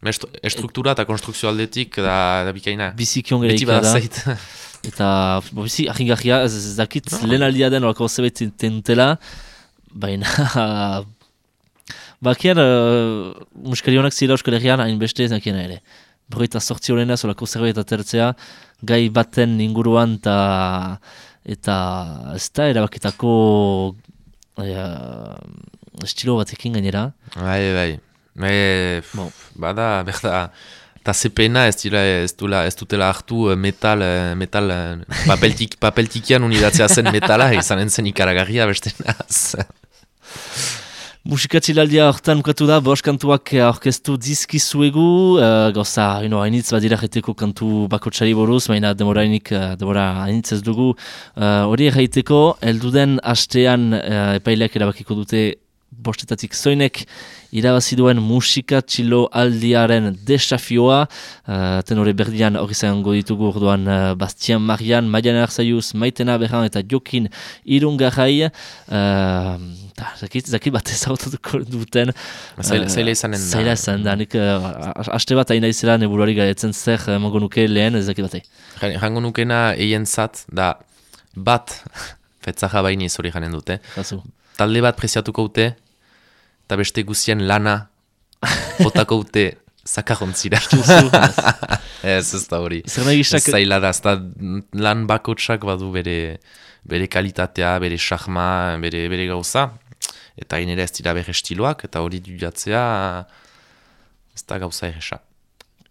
Est- estruktura eta konstrukzio aldetik da, da bikaina. bizikion Beti gereika da. badazait. Eta, bizi, ahingarria, ez, ez dakit, lehen aldia den horako zebet tentela, baina, [LAUGHS] bakian, uh, muskari honak zira euskal herrian, hainbeste ez nakiena ere. Berroita sortzi horrenaz, horako zerbait atertzea, gai baten inguruan, eta, eta ez da, erabakitako uh, estilo batekin gainera. Bai, bai. Me, Bon. bada, berda, eta zepena ez, dira, ez, dula, ez dutela hartu eh, metal, eh, metal eh, papeltik, [LAUGHS] papeltikian unidatzea zen metala, izan entzen ikaragarria beste naz. Musikatxilaldia hortan ukatu da, bost kantuak eh, aurkeztu dizkizuegu, uh, gauza, ino, hainitz badira jeteko kantu bakotxari buruz, baina demorainik, uh, demora hainitz ez dugu. Eh, Hori uh, erraiteko, elduden hastean uh, epaileak erabakiko dute bostetatik zoinek irabazi duen musika txilo aldiaren desafioa, uh, tenore berdian hori zango ditugu orduan uh, Bastian Marian, Maian Arzaiuz, Maitena Berran eta Jokin Irungarrai, uh, ta, zakit, zakit bat ezautuko duten. Zaila- eh, izanen da. Zaila izan da, nik uh, aste bat hain izela neburuari gaietzen zer eh, emango nuke lehen ez dakit batei. Jango nukena eien zat, da bat, [LAUGHS] fetzaja baini hori janen dute, Kasu. Talde bat preziatuko dute, eta beste guzien lana, [LAUGHS] botako dute zakarrontzira. [LAUGHS] ez, ez da hori. Zer nahi Zaila da, ez da lan bakotsak badu bere, bere kalitatea, bere xarma, bere, bere gauza. Eta hain ere ez dira bere estiloak, eta hori dudatzea ez da gauza erresa.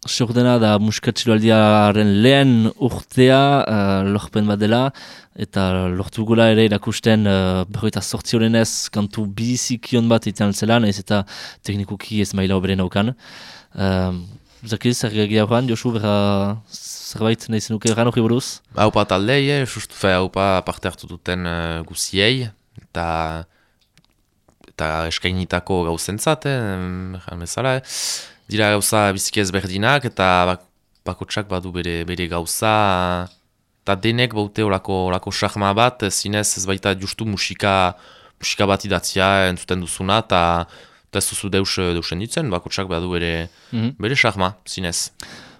Sordena da muskatxiloaldiaren lehen urtea uh, lorpen bat dela eta lortu gula ere erakusten uh, berroita sortzi horrenez kantu bizikion bat itean zela, nahiz eta teknikuki ez maila oberen aukan. Uh, Zakir, zer gehiago horren, Josu, berra zerbait nahi zenuke erran hori buruz? Haupa taldei, eh, sustu fe, haupa parte hartu duten uh, guziei, eta eta eskainitako gauzentzat, eh, bezala, eh. Dira gauza biziki ezberdinak, eta bak, bakotsak badu bere, bere gauza, eta denek baute olako, olako xarma bat, zinez ez baita justu musika, musika bat idatzia entzuten duzuna, eta ez duzu deus, deusen ditzen, bakotsak badu bere, Mhm. bere xarma, zinez.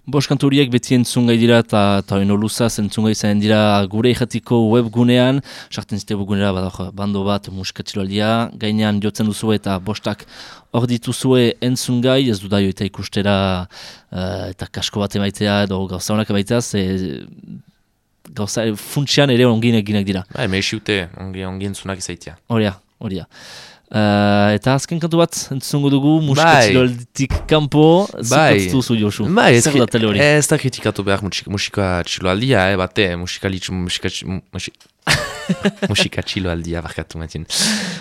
Bost kantu horiek beti entzungai dira eta eno luzaz entzungai zain dira gure ikatiko webgunean, sartzen zite webgunera badao bando bat musikatxiloaldia, gainean jotzen duzu eta bostak hor dituzue entzungai, ez dudaio eta ikustera eh, eta kasko bat emaitea edo gauza honak emaitea, ze gauza funtsian ere ongin eginak dira. Ba, ongi, ongi entzunak izaitia. Horia, horia. Uh, eta azken kantu bat entzungo dugu musikatxiloalditik kanpo, Bai. zuk duzu Josu. Bai, Zer da tele hori? ez da kritikatu behar musika, musika txiloaldia, eh, bate, musika litz, musika, tx- mu- musi, [LAUGHS] musika txiloaldia barkatu matin.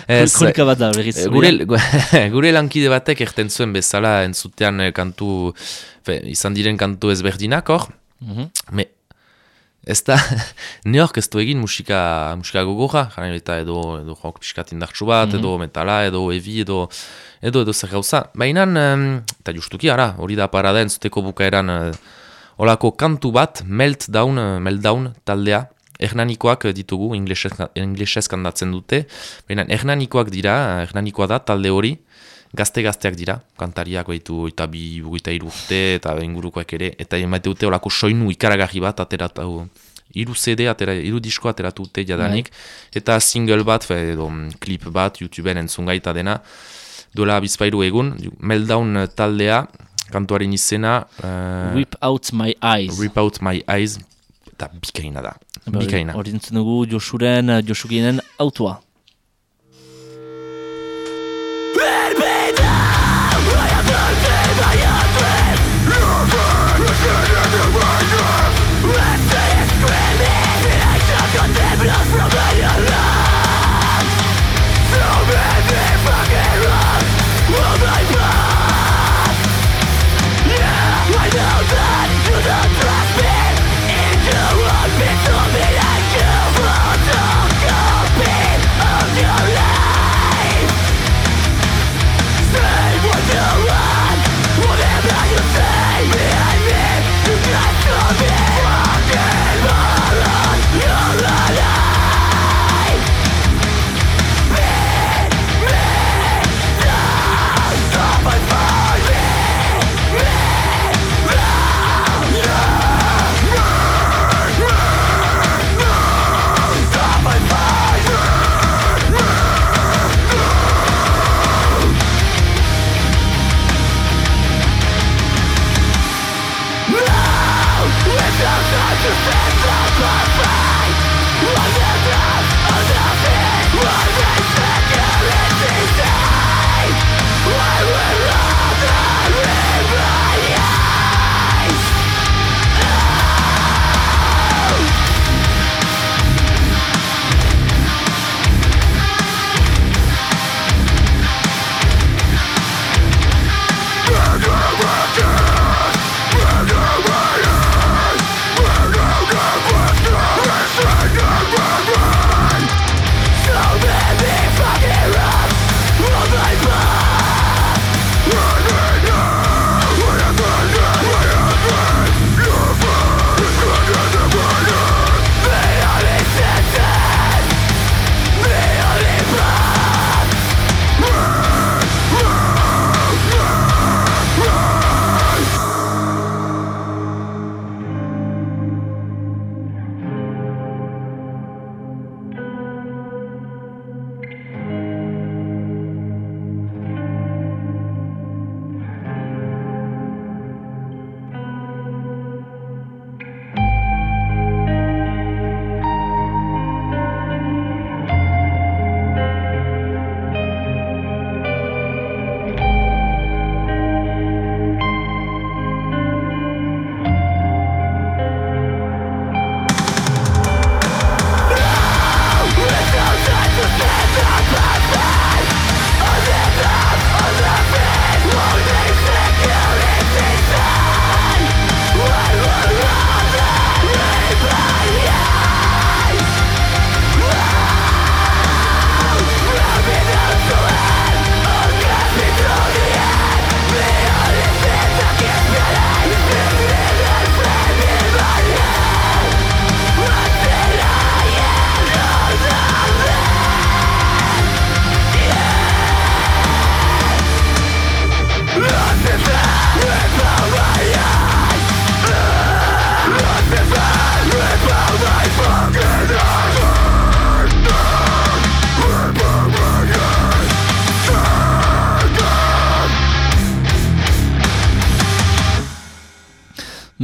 Ez, Kronika bat da, berriz. eh, gure, gure lankide batek erten zuen bezala entzutean eh, kantu, fe, izan diren kantu ezberdinak hor, Mhm. me, ez da, [LAUGHS] ne hork ez du egin musika, musika gogorra, jaren eta edo, edo rock piskat indartsu bat, edo metala, edo evi, edo, edo, edo zer gauza. Baina, em, eta justuki, ara, hori da parada entzuteko bukaeran, eh, olako kantu bat, meltdown, eh, meltdown taldea, Hernanikoak ditugu, inglesez, inglesez kandatzen dute, baina hernanikoak dira, hernanikoa da talde hori, gazte-gazteak dira, kantariak baitu eta bi buguita urte eta ingurukoak ere, eta emaite dute olako soinu ikaragarri bat ateratu, iru CD, atera, iru disko ateratu dute jadanik, eta single bat, fe, edo mm, klip bat, YouTubeen entzungai eta dena, duela bizpairu egun, Meltdown taldea, kantuaren izena, uh, Whip out my eyes. Rip Out My Eyes, eta bikaina da, bikaina. Hori entzun dugu Josuren, eh, Josuginen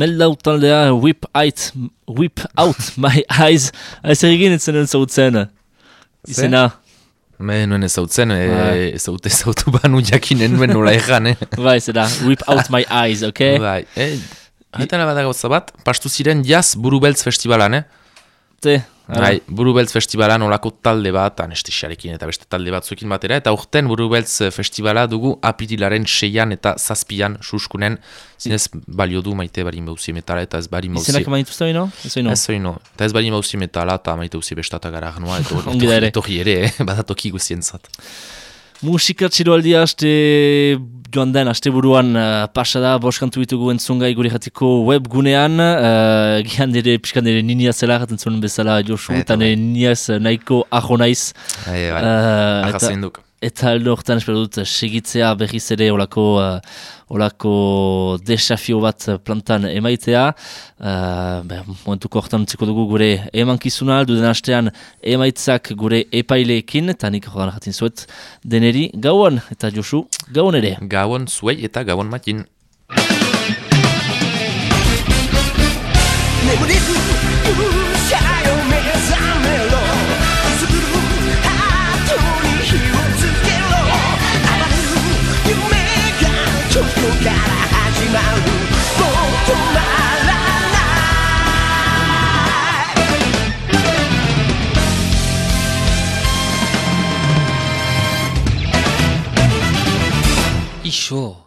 Meldau taldea whip out, whip out [LAUGHS] my eyes. Ez egin etzen duen zautzen. Izena. Me nuen ezautzen, e, Bai. ezaute [LAUGHS] ezautu banu jakinen nuen nola egan, eh? [LAUGHS] Bai, zera. Whip out my eyes, ok? Bai, e, Haetan bada gauza bat, pastu ziren jaz burubeltz festivalan, eh? Te. Ara. Bai, burubeltz festivalan olako talde bat, anestesiarekin eta beste talde batzuekin batera, eta urten burubeltz festivala dugu apirilaren seian eta zazpian suskunen, zinez balio du maite bari mauzi metala eta ez bari mauzi... Izenak maituzte hori no? Ez hori no? Ez hori no, eta ez bari mauzi metala eta maite uzi bestata gara agnua, eta [LAUGHS] ere. etorri ere, eh? [LAUGHS] badatoki guzientzat. Musika txiroaldia aste joan den, aste buruan uh, pasada, boskantu ditugu entzungai gure jatiko webgunean, uh, gian dere, pixkan dere ninia zela, jaten zuen bezala Josu, Eta nire niniaz uh, nahiko ajo naiz. Bai, bai, Uh, eta, aldo horretan espero dut segitzea berriz ere olako, uh, olako desafio bat plantan emaitea. Uh, be, momentuko horretan utziko dugu gure emankizuna, duden astean emaitzak gure epaileekin, eta nik horretan jatin zuet deneri gauan, eta Josu, gauan ere. Gauan zuei eta gauan matin. pretty sure.